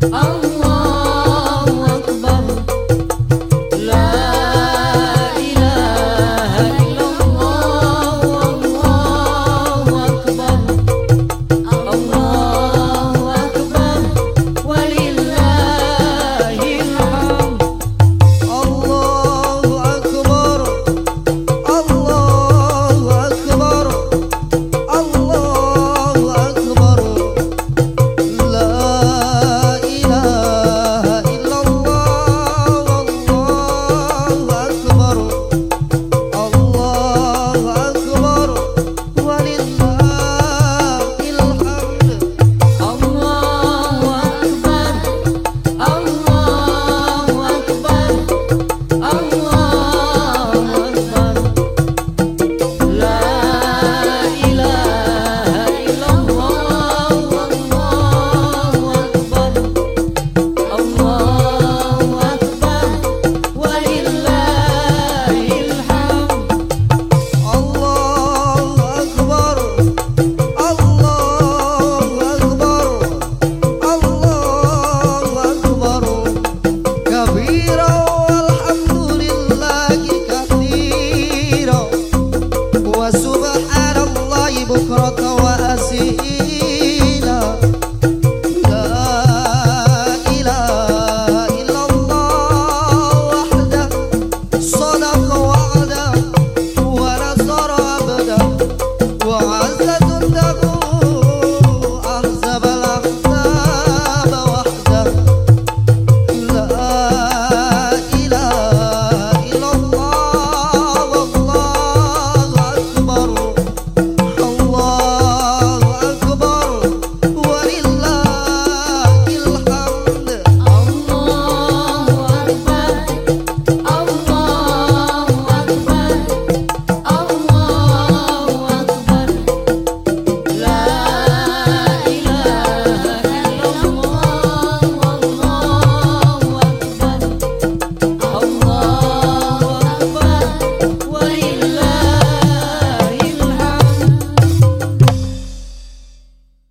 Oh. Waasi